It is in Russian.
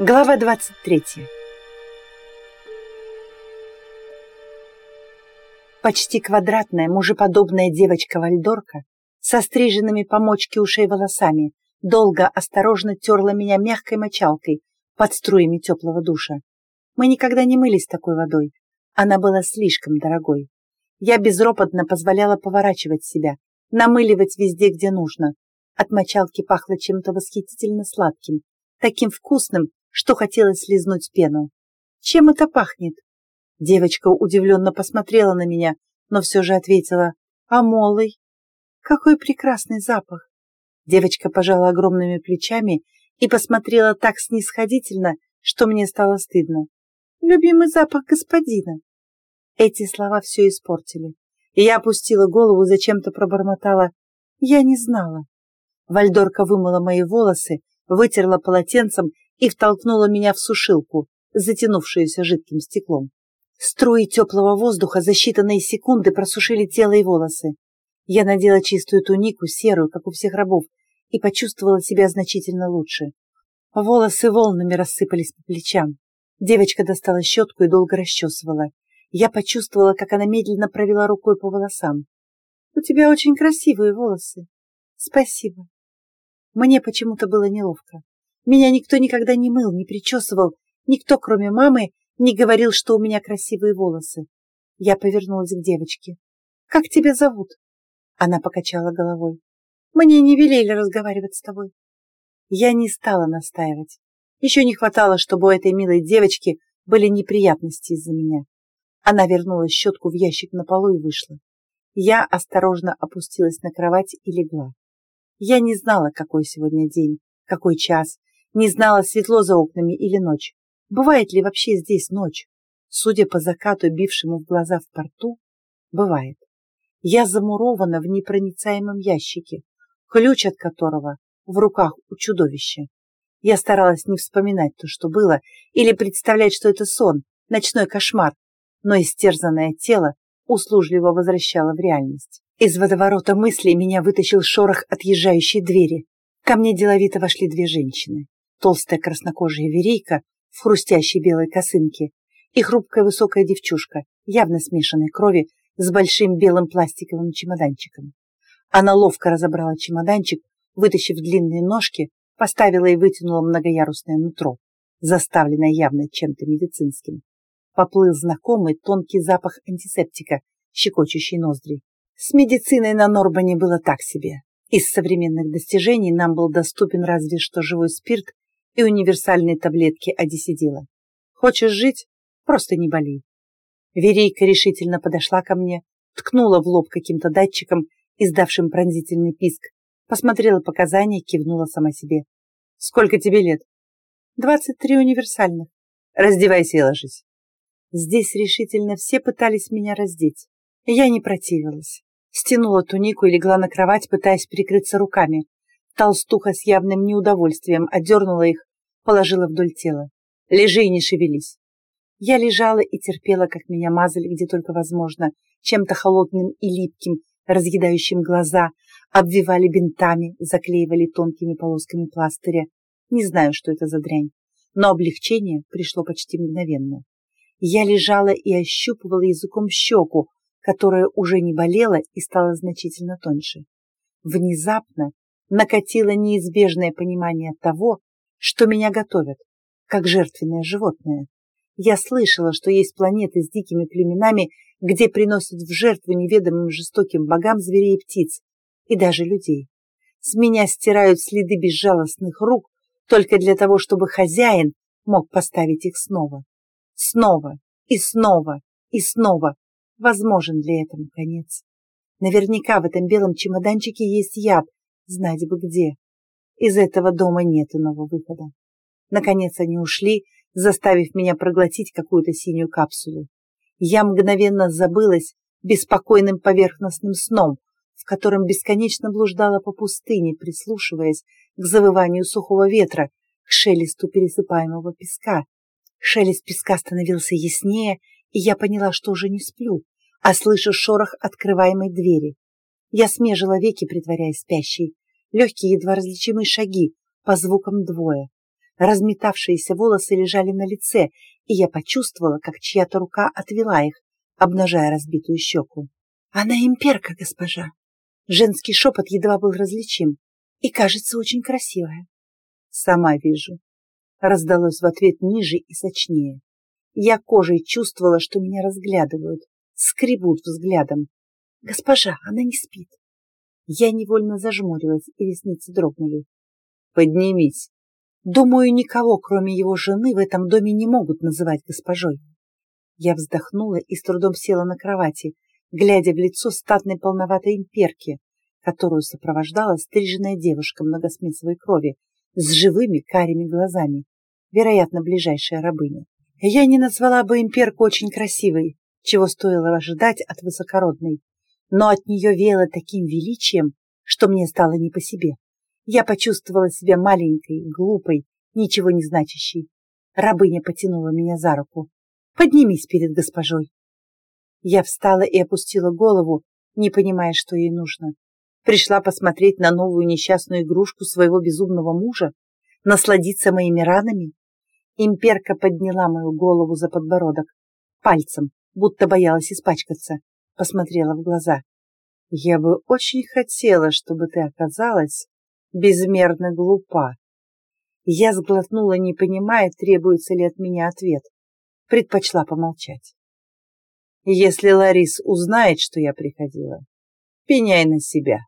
Глава 23 Почти квадратная, мужеподобная девочка-вальдорка со стриженными по ушей волосами долго осторожно терла меня мягкой мочалкой под струями теплого душа. Мы никогда не мылись такой водой. Она была слишком дорогой. Я безропотно позволяла поворачивать себя, намыливать везде, где нужно. От мочалки пахло чем-то восхитительно сладким, таким вкусным, что хотелось слизнуть пену. «Чем это пахнет?» Девочка удивленно посмотрела на меня, но все же ответила «Амолой». «Какой прекрасный запах!» Девочка пожала огромными плечами и посмотрела так снисходительно, что мне стало стыдно. «Любимый запах господина!» Эти слова все испортили, и я опустила голову, зачем-то пробормотала. Я не знала. Вальдорка вымыла мои волосы, вытерла полотенцем и втолкнула меня в сушилку, затянувшуюся жидким стеклом. Струи теплого воздуха за считанные секунды просушили тело и волосы. Я надела чистую тунику, серую, как у всех рабов, и почувствовала себя значительно лучше. Волосы волнами рассыпались по плечам. Девочка достала щетку и долго расчесывала. Я почувствовала, как она медленно провела рукой по волосам. «У тебя очень красивые волосы. Спасибо». Мне почему-то было неловко. Меня никто никогда не мыл, не причесывал, никто, кроме мамы, не говорил, что у меня красивые волосы. Я повернулась к девочке. «Как тебя зовут?» Она покачала головой. «Мне не велели разговаривать с тобой». Я не стала настаивать. Еще не хватало, чтобы у этой милой девочки были неприятности из-за меня. Она вернула щетку в ящик на полу и вышла. Я осторожно опустилась на кровать и легла. Я не знала, какой сегодня день, какой час, не знала, светло за окнами или ночь. Бывает ли вообще здесь ночь? Судя по закату, бившему в глаза в порту, бывает. Я замурована в непроницаемом ящике, ключ от которого в руках у чудовища. Я старалась не вспоминать то, что было, или представлять, что это сон, ночной кошмар, но истерзанное тело услужливо возвращало в реальность. Из водоворота мыслей меня вытащил шорох отъезжающей двери. Ко мне деловито вошли две женщины толстая краснокожая верейка в хрустящей белой косынке и хрупкая высокая девчушка, явно смешанной крови, с большим белым пластиковым чемоданчиком. Она ловко разобрала чемоданчик, вытащив длинные ножки, поставила и вытянула многоярусное нутро, заставленное явно чем-то медицинским. Поплыл знакомый тонкий запах антисептика, щекочущий ноздри. С медициной на Норбане было так себе. Из современных достижений нам был доступен разве что живой спирт и универсальные таблетки одисидила. Хочешь жить? Просто не болей. Верейка решительно подошла ко мне, ткнула в лоб каким-то датчиком, издавшим пронзительный писк, посмотрела показания, кивнула сама себе. «Сколько тебе лет?» «Двадцать три универсальных». «Раздевайся и ложись». Здесь решительно все пытались меня раздеть. Я не противилась. Стянула тунику и легла на кровать, пытаясь прикрыться руками. Толстуха с явным неудовольствием отдернула их, положила вдоль тела. Лежи и не шевелись. Я лежала и терпела, как меня мазали где только возможно, чем-то холодным и липким, разъедающим глаза, обвивали бинтами, заклеивали тонкими полосками пластыря. Не знаю, что это за дрянь, но облегчение пришло почти мгновенно. Я лежала и ощупывала языком щеку, которая уже не болела и стала значительно тоньше. Внезапно накатило неизбежное понимание того, что меня готовят, как жертвенное животное. Я слышала, что есть планеты с дикими племенами, где приносят в жертву неведомым жестоким богам зверей и птиц, и даже людей. С меня стирают следы безжалостных рук только для того, чтобы хозяин мог поставить их снова. Снова и снова и снова. Возможен ли этому конец? Наверняка в этом белом чемоданчике есть яд, знать бы где. Из этого дома нет иного выхода. Наконец они ушли, заставив меня проглотить какую-то синюю капсулу. Я мгновенно забылась беспокойным поверхностным сном, в котором бесконечно блуждала по пустыне, прислушиваясь к завыванию сухого ветра, к шелесту пересыпаемого песка. Шелест песка становился яснее, и я поняла, что уже не сплю, а слышу шорох открываемой двери. Я смежила веки, притворяясь спящей, легкие едва различимые шаги, по звукам двое. Разметавшиеся волосы лежали на лице, и я почувствовала, как чья-то рука отвела их, обнажая разбитую щеку. «Она имперка, госпожа!» Женский шепот едва был различим и, кажется, очень красивая. «Сама вижу», — раздалось в ответ ниже и сочнее. Я кожей чувствовала, что меня разглядывают, скребут взглядом. «Госпожа, она не спит!» Я невольно зажмурилась, и ресницы дрогнули. «Поднимись!» Думаю, никого, кроме его жены, в этом доме не могут называть госпожой. Я вздохнула и с трудом села на кровати, глядя в лицо статной полноватой имперки, которую сопровождала стриженная девушка многосмысловой крови с живыми карими глазами, вероятно, ближайшая рабыня. Я не назвала бы имперку очень красивой, чего стоило ожидать от высокородной, но от нее веяло таким величием, что мне стало не по себе. Я почувствовала себя маленькой, глупой, ничего не значащей. Рабыня потянула меня за руку. «Поднимись перед госпожой». Я встала и опустила голову, не понимая, что ей нужно. Пришла посмотреть на новую несчастную игрушку своего безумного мужа, насладиться моими ранами. Имперка подняла мою голову за подбородок, пальцем, будто боялась испачкаться, посмотрела в глаза. «Я бы очень хотела, чтобы ты оказалась безмерно глупа. Я сглотнула, не понимая, требуется ли от меня ответ. Предпочла помолчать. Если Ларис узнает, что я приходила, пеняй на себя.